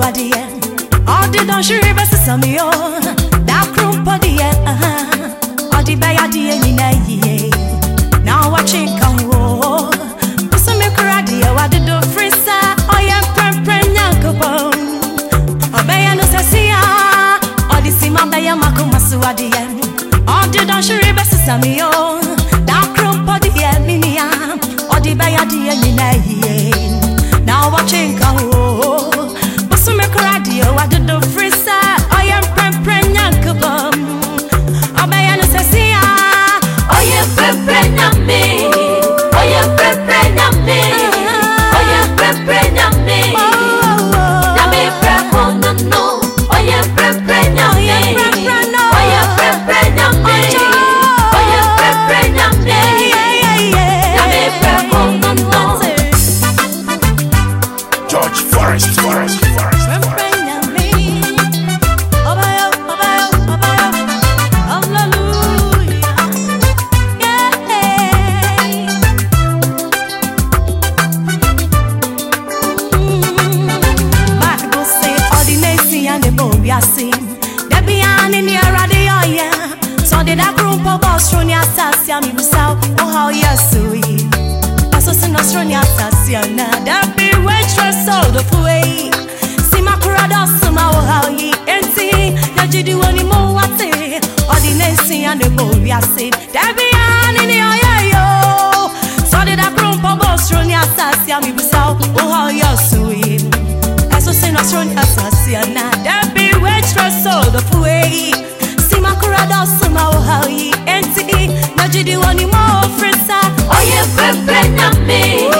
makuma suadie Odi don shiri besi samio Da George Forrest, Forrest, Forrest, and the boy sing. There be an in your radio, yeah. So did that group of us from your sasia, me busa, oh how yes, we. Paso sin Australia sasia, na there be waitress all the way. See my crowd, suma, oh how ye, and see, ya jidi wani mo wate. Ordination and the boy are sing. There be an in yeah, yo. So did that group of us from your sasia, me busa, oh how yes, we. Eso se nos run asasiana There be So sodo fuei Sima kurada suma ohai Entity Najidi wani mo fresa. Oye pepe na me. Woo!